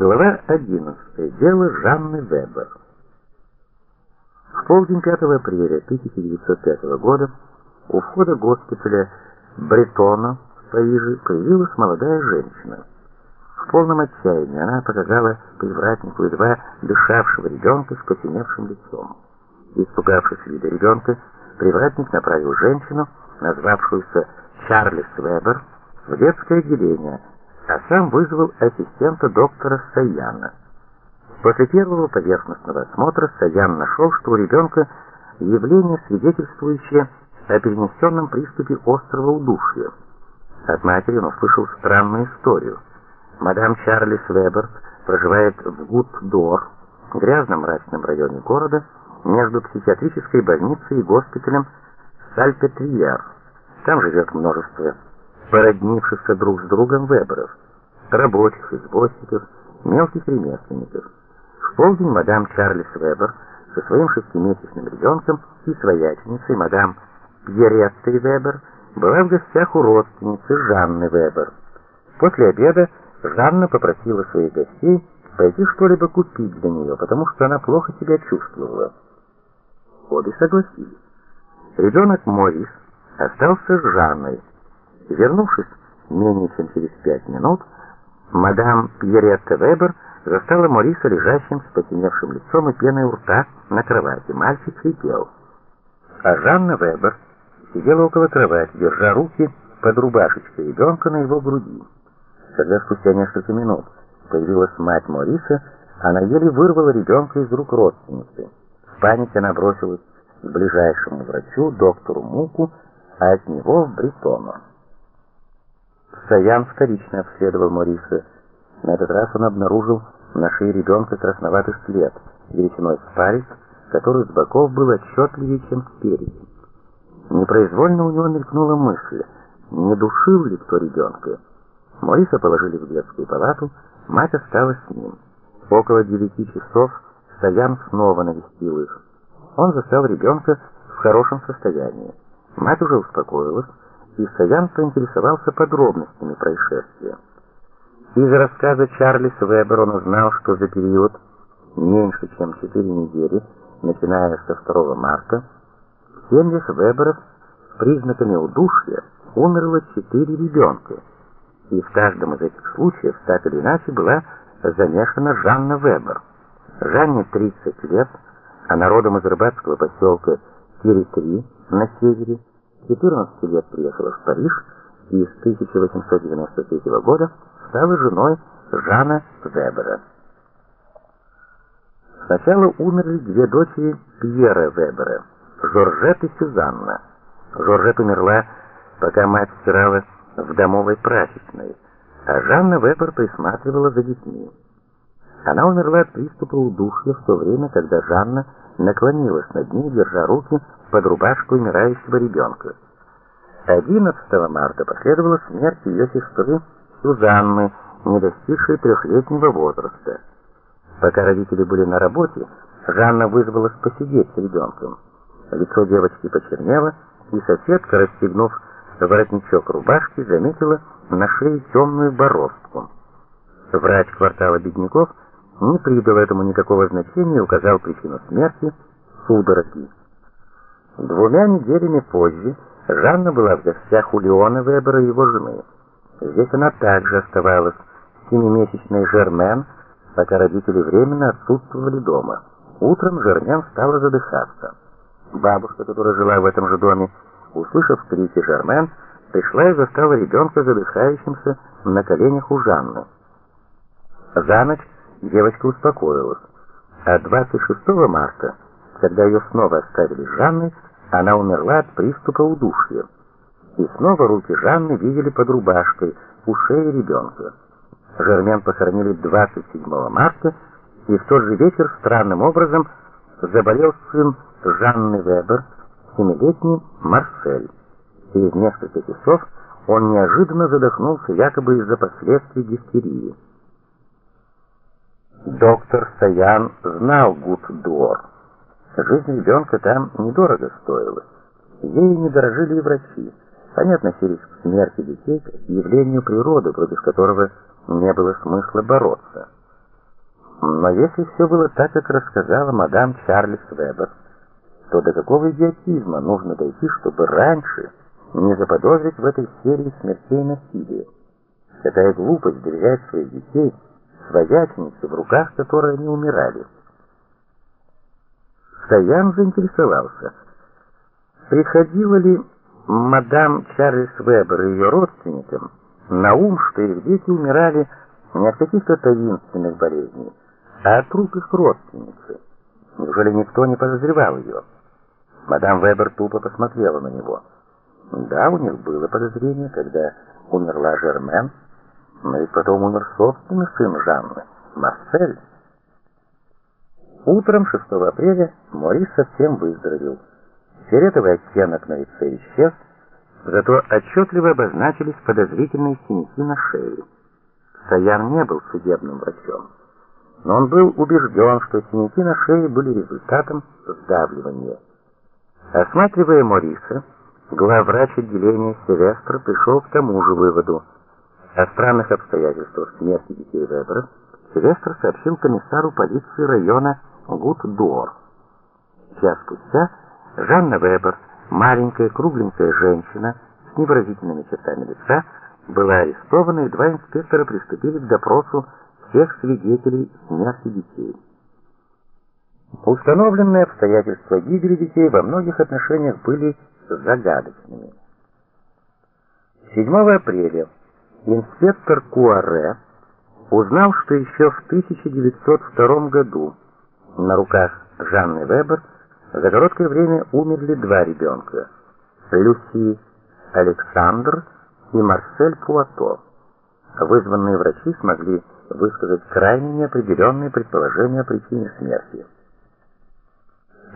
Глава 11. Дело Жанны Вебер. В полдень 5 апреля 1905 года у входа госпиталя Бретона в Париже появилась молодая женщина. В полном отчаянии она показала привратнику едва дышавшего ребенка с посиневшим лицом. Испугавшись вида ребенка, привратник направил женщину, назвавшуюся Чарльз Вебер, в детское отделение, а сам вызвал ассистента доктора Саяна. После первого поверхностного осмотра Саян нашел, что у ребенка явление, свидетельствующее о перенесенном приступе острого удушья. От матери он услышал странную историю. Мадам Чарльз Вебер проживает в Гуд-Дор, грязном мрачном районе города, между психиатрической больницей и госпиталем Сальпетриер. Там живет множество породнившихся друг с другом Веберов, рабочих, извозчиков, мелких ремесленников. В полдень мадам Чарльз Вебер со своим шестимесячным ребенком и свояченицей мадам Пьереттой Вебер была в гостях у родственницы Жанны Вебер. После обеда Жанна попросила своих гостей пойти что-либо купить для нее, потому что она плохо себя чувствовала. Обе согласились. Ребенок Морис остался с Жанной. Вернувшись менее чем через пять минут, мадам Пьеретта Вебер застала Мориса лежащим с потемневшим лицом и пеной у рта на кровати. Мальчик хрипел. А Жанна Вебер сидела около кровати, держа руки под рубашечкой ребенка на его груди. Когда спустя несколько минут появилась мать Мориса, она еле вырвала ребенка из рук родственницы. В панике она бросилась к ближайшему врачу, доктору Муку, а от него в Бретону. Саян вторично обследовал Мориса. На этот раз он обнаружил на шее ребенка красноватый след, величиной с палец, который с боков был отчетливее, чем спереди. Непроизвольно у него мелькнула мысль, не душил ли кто ребенка. Мориса положили в детскую палату, мать осталась с ним. Около девяти часов Саян снова навестил их. Он застал ребенка в хорошем состоянии. Мать уже успокоилась, и Саян поинтересовался подробностями происшествия. Из рассказа Чарльз Вебер он узнал, что за период меньше, чем 4 недели, начиная со 2 марта, в семьях Веберов с признаками удушья умерло 4 ребенка, и в каждом из этих случаев так или иначе была замешана Жанна Вебер. Жанне 30 лет, она родом из рыбацкого поселка Кири-3 на севере, 14 лет приехала в Париж и с 1893 года стала женой Жана Вебера. Сначала умерли две дочери Пьера Вебера, Жоржет и Сюзанна. Жоржет умерла, пока мать стирала в домовой прачечной, а Жанна Вебер присматривала за детьми. Она умерла от приступа удушья в то время, когда Жанна наклонилась над ней, держа руки под рубашку умирающего ребенка. 11 марта последовала смерть ее сестры Сюзанны, не достигшей трехлетнего возраста. Пока родители были на работе, Жанна вызвалась посидеть с ребенком. Лицо девочки почернело, и соседка, расстегнув воротничок рубашки, заметила на шее темную бороздку. Врач квартала бедняков не придал этому никакого значения указал причину смерти – судороги. Двумя неделями позже Жанна была в гостях у Леона Вебера и его жены. Здесь она также оставалась семимесячной Жермен, пока родители временно отсутствовали дома. Утром Жермен стала задыхаться. Бабушка, которая жила в этом же доме, услышав крики Жермен, пришла и застала ребенка задыхающимся на коленях у Жанны. За ночь девочка успокоилась, а 26 марта, когда ее снова оставили с Жанной, она умерла от приступа удушья. И снова руки Жанны видели под рубашкой у шеи ребенка. Жермен похоронили 27 марта, и в тот же вечер странным образом заболел сын Жанны Вебер, семилетний Марсель. Через несколько часов он неожиданно задохнулся якобы из-за последствий дифтерии. Доктор Саян знал Гуд-Дуор. Жизнь ребенка там недорого стоила. Ей не дорожили и врачи. Они относились к смерти детей к явлению природы, против которого не было смысла бороться. Но если все было так, как рассказала мадам Чарльз Вебер, то до какого идиотизма нужно дойти, чтобы раньше не заподозрить в этой серии смертей насилия? Какая глупость доверять своих детей свояченице, в руках которой они умирали. Саян заинтересовался, приходила ли мадам Чарльз Вебер и ее родственникам на ум, что их дети умирали не от каких-то таинственных болезней, а от рук их родственницы. Неужели никто не подозревал ее? Мадам Вебер тупо посмотрела на него. Да, у них было подозрение, когда умерла Жермен, но ведь потом умер собственный сын Жанны, Марсель. Утром 6 апреля Морис совсем выздоровел. Фиолетовый оттенок на лице исчез, зато отчетливо обозначились подозрительные синяки на шее. Саян не был судебным врачом, но он был убежден, что синяки на шее были результатом сдавливания. Осматривая Мориса, главврач отделения Севестр пришел к тому же выводу. О странных обстоятельствах смерти детей Вебера Севестр сообщил комиссару полиции района Гут-д'Ор. Час спустя Жанна Вебер, маленькая кругленькая женщина с невыразительными чертами лица, была арестована, и два инспектора приступили к допросу всех свидетелей смерти детей. Установленные обстоятельства гибели детей во многих отношениях были загадочными. 7 апреля инспектор Куаре узнал, что еще в 1902 году на руках Жанны Вебер за короткое время умерли два ребенка – Люси Александр и Марсель Пуато. Вызванные врачи смогли высказать крайне неопределенные предположения о причине смерти.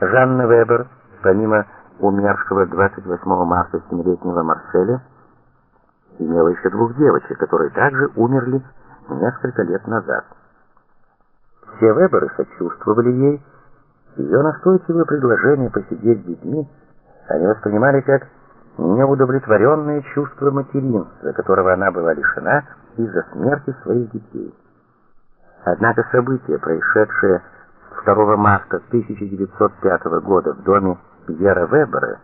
Жанна Вебер, помимо умершего 28 марта семилетнего Марселя, имела еще двух девочек, которые также умерли несколько лет назад. Все Веберы сочувствовали ей, ее настойчивое предложение посидеть с детьми они воспринимали как неудовлетворенное чувство материнства, которого она была лишена из-за смерти своих детей. Однако события, происшедшие 2 марта 1905 года в доме Пьера Вебера,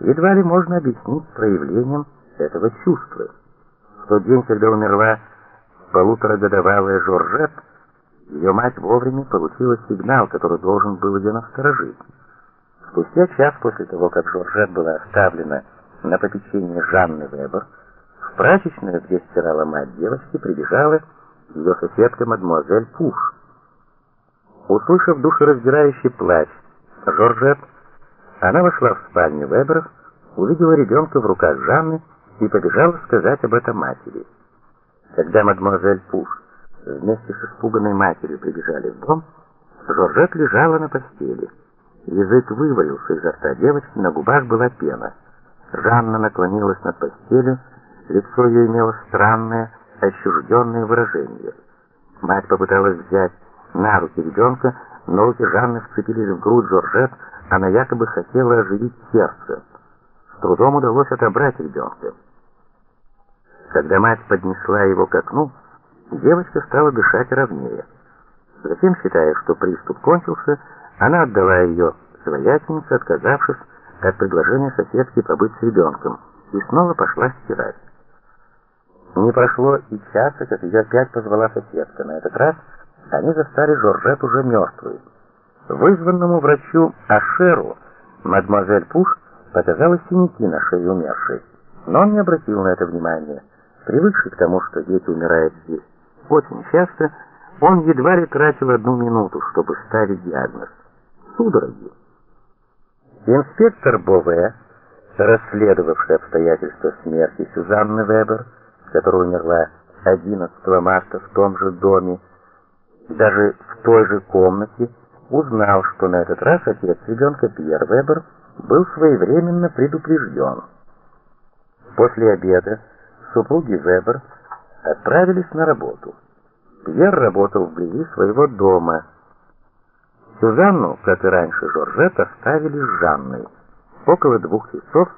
едва ли можно объяснить проявлением этого чувства. В тот день, когда умерла полуторагодовалая Жоржет, ее мать вовремя получила сигнал, который должен был ее насторожить. Спустя час после того, как Жоржет была оставлена на попечение Жанны Вебер, в прачечную, где стирала мать девочки, прибежала ее соседка мадемуазель Пуш. Услышав душераздирающий плач Жоржет, она вошла в спальню Веберов, увидела ребенка в руках Жанны и побежала сказать об этом матери. Когда мадемуазель Пуш вместе с испуганной матерью прибежали в дом, Жоржет лежала на постели. Язык вывалился изо рта девочки, на губах была пена. Жанна наклонилась над постелью, лицо ее имело странное, отчужденное выражение. Мать попыталась взять на руки ребенка, но руки Жанны вцепились в грудь Жоржет, она якобы хотела оживить сердце. С трудом удалось отобрать ребенка. Когда мать поднесла его к окну, девочка стала дышать ровнее. Затем, считая, что приступ кончился, она отдала ее свояченице, отказавшись от предложения соседки побыть с ребенком, и снова пошла стирать. Не прошло и часа, как ее опять позвала соседка. На этот раз они застали Жоржет уже мертвой. Вызванному врачу Ашеру мадемуазель Пуш показалось синяки на шее умершей, но он не обратил на это внимания. Привыкший к тому, что дети умирают здесь очень часто, он едва ли тратил одну минуту, чтобы ставить диагноз. Судороги. Инспектор Бове, расследовавший обстоятельства смерти Сюзанны Вебер, которая умерла 11 марта в том же доме, даже в той же комнате, узнал, что на этот раз отец ребенка Пьер Вебер был своевременно предупрежден. После обеда супруги Вебер отправились на работу. Пьер работал вблизи своего дома. Сюзанну, как и раньше Жоржет, оставили с Жанной. Около двух часов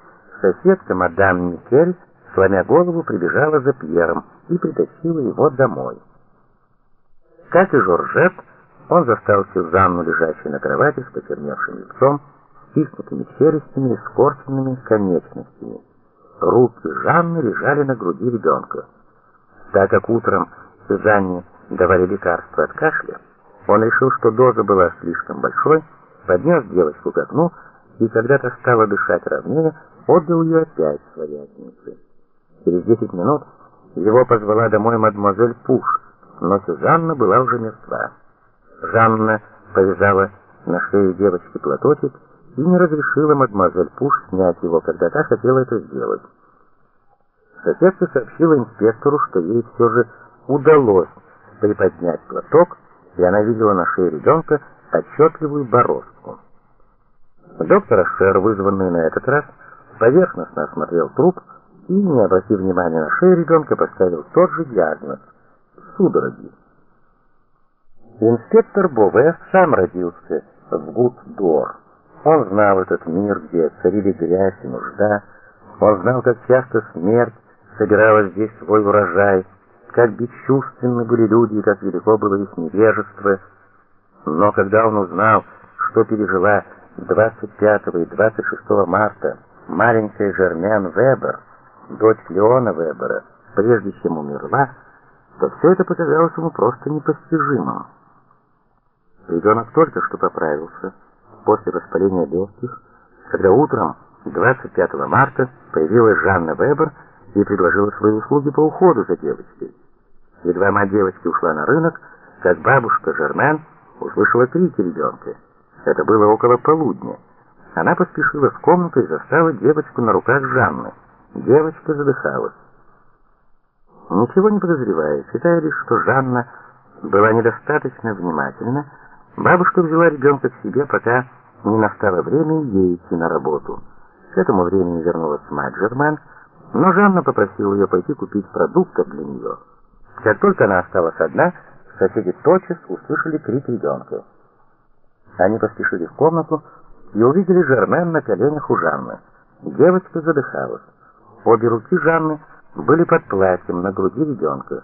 соседка мадам Никель, сломя голову, прибежала за Пьером и притащила его домой. Как и Жоржет, он застал Сюзанну, лежащей на кровати с почерневшим лицом, стиснутыми челюстями и скорченными конечностями. Руки Жанны лежали на груди ребенка. Так как утром Сюзанне давали лекарства от кашля, он решил, что доза была слишком большой, поднес девочку к окну и, когда то стала дышать ровнее, отдал ее опять своячнице. Через десять минут его позвала домой мадемуазель Пуш, но Сюзанна была уже мертва. Жанна повязала на шею девочки платочек и не разрешила мадемуазель Пуш снять его, когда та хотела это сделать. Соседка сообщила инспектору, что ей все же удалось приподнять платок, и она видела на шее ребенка отчетливую бороздку. Доктор Ашер, вызванный на этот раз, поверхностно осмотрел труп и, не обратив внимания на шею ребенка, поставил тот же диагноз – судороги. Инспектор Бове сам родился в Гуд-Дор. Он знал этот мир, где царили грязь и нужда. Он знал, как часто смерть собирала здесь свой урожай, как бесчувственны были люди и как велико было их невежество. Но когда он узнал, что пережила 25 и 26 марта маленькая Жермен Вебер, дочь Леона Вебера, прежде чем умерла, то все это показалось ему просто непостижимым. Ребенок только что поправился после воспаления легких, когда утром 25 марта появилась Жанна Вебер и предложила свои услуги по уходу за девочкой. Едва мать девочки ушла на рынок, как бабушка Жермен услышала крики ребенка. Это было около полудня. Она поспешила в комнату и застала девочку на руках Жанны. Девочка задыхалась. Ничего не подозревая, считая лишь, что Жанна была недостаточно внимательна, Бабушка взяла ребенка к себе, пока не настало время ей идти на работу. К этому времени вернулась мать Жермен, но Жанна попросила ее пойти купить продуктов для нее. Как только она осталась одна, соседи тотчас услышали крик ребенка. Они поспешили в комнату и увидели Жермен на коленях у Жанны. Девочка задыхалась. Обе руки Жанны были под платьем на груди ребенка.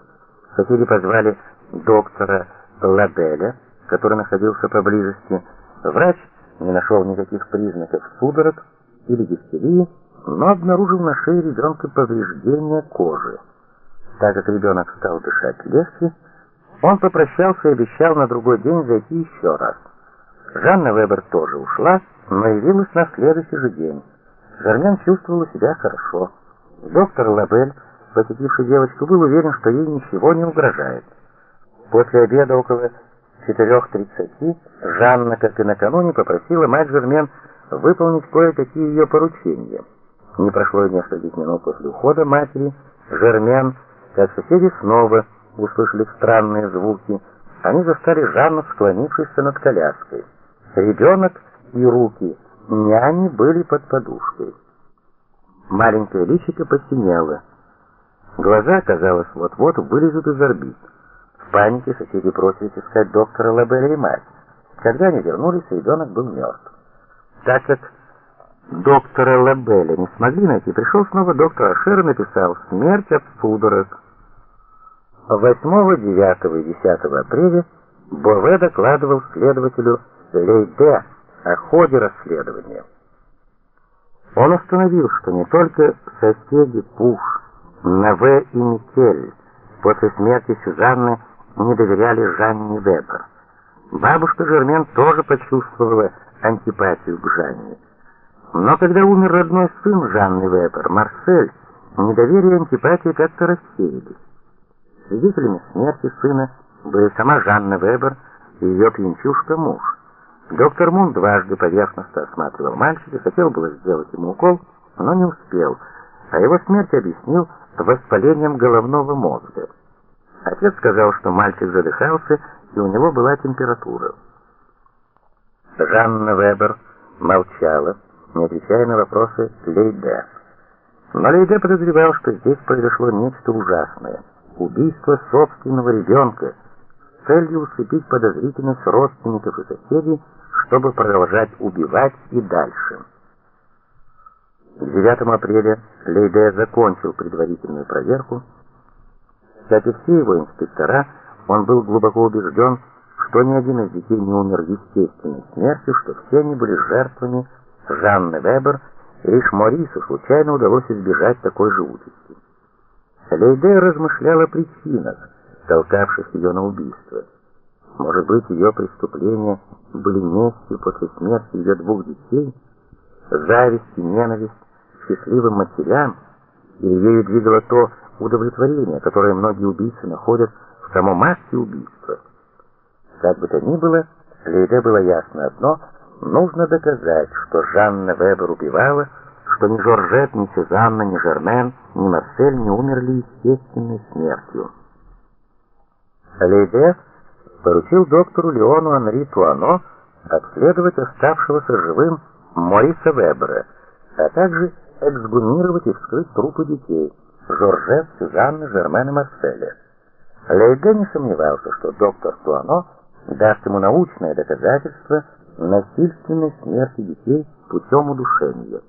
Соседи позвали доктора Ладеля, который находился поблизости, врач не нашел никаких признаков судорог или дифтерии, но обнаружил на шее ребенка повреждение кожи. Так как ребенок стал дышать легче, он попрощался и обещал на другой день зайти еще раз. Жанна Вебер тоже ушла, но явилась на следующий же день. Жермен чувствовала себя хорошо. Доктор Лабель, посетивший девочку, был уверен, что ей ничего не угрожает. После обеда около 4.30 Жанна, как и накануне, попросила мать Жермен выполнить кое-какие ее поручения. Не прошло и нескольких минут после ухода матери, Жермен, как соседи снова услышали странные звуки, они застали Жанну, склонившейся над коляской. Ребенок и руки няни были под подушкой. Маленькое личико посинело. Глаза, казалось, вот-вот вылезут из орбит. В панике соседи бросились искать доктора Лабеля и мать. Когда они вернулись, ребенок был мертв. Так как доктора Лабеля не смогли найти, пришел снова доктор Ашер и написал «Смерть от судорог». 8, 9 и 10 апреля Бове докладывал следователю Лейде о ходе расследования. Он установил, что не только соседи Пуш, Наве и Микель после смерти Сюзанны не доверяли Жанне Вебер. Бабушка Жермен тоже почувствовала антипатию к Жанне. Но когда умер родной сын Жанны Вебер, Марсель, недоверие и антипатия как-то рассеялись. Свидетелями смерти сына были сама Жанна Вебер и ее пьянчушка муж. Доктор Мун дважды поверхностно осматривал мальчика, хотел было сделать ему укол, но не успел, а его смерть объяснил воспалением головного мозга. Отец сказал, что мальчик задыхался, и у него была температура. Жанна Вебер молчала, не отвечая на вопросы Лейде. Но Лейде подозревал, что здесь произошло нечто ужасное. Убийство собственного ребенка с целью усыпить подозрительность родственников и соседей, чтобы продолжать убивать и дальше. К 9 апреля Лейде закончил предварительную проверку, как и все его инспектора, он был глубоко убежден, что ни один из детей не умер естественной смертью, что все они были жертвами Жанны Вебер, и лишь Морису случайно удалось избежать такой же участи. Лейде размышляла о причинах, толкавших ее на убийство. Может быть, ее преступления были местью после смерти ее двух детей, зависть и ненависть к счастливым матерям, или ею двигало то удовлетворение, которое многие убийцы находят в самом акте убийства. Как бы то ни было, Лейде было ясно одно — нужно доказать, что Жанна Вебер убивала, что ни Жоржет, ни Сюзанна, ни Жермен, ни Марсель не умерли естественной смертью. Лейде поручил доктору Леону Анри Туано обследовать оставшегося живым Мориса Вебера, а также эксгумировать и вскрыть трупы детей Жоржет, Сюзанны, Жермена, Марселя. Лейде не сомневался, что доктор Туано даст ему научное доказательство насильственной смерти детей путем удушения.